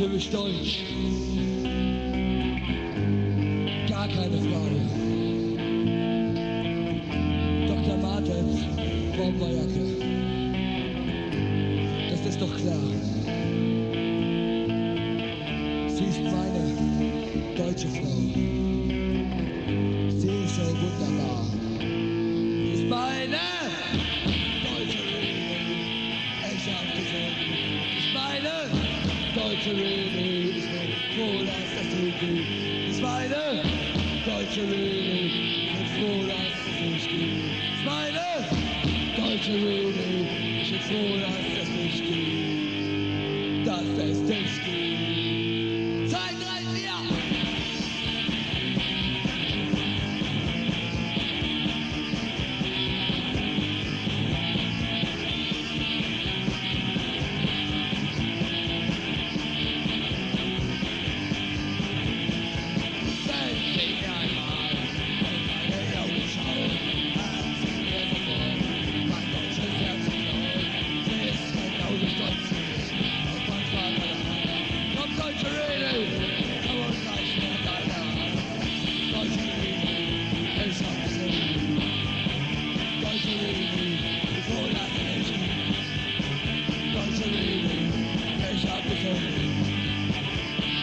ich deutsch. Gar keine Frage. Dr. Martens, Bomberjacke. Das ist doch klar. Sie ist meine deutsche Frau. Deutsche Rede. Ich bin froh, dass das so geht. Ist meine deutsche Rede. Ich bin froh, dass das nicht geht. Ist meine deutsche Rede. Ich bin froh, dass das nicht geht. Dass es nicht geht.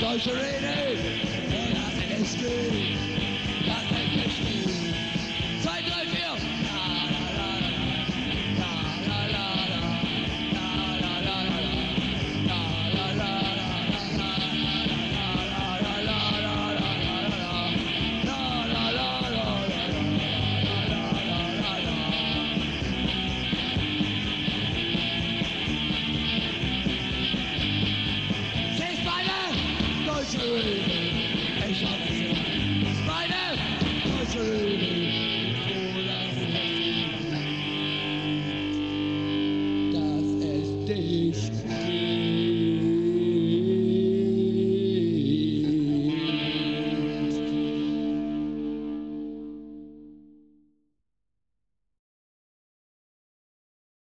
Deutsche Rede,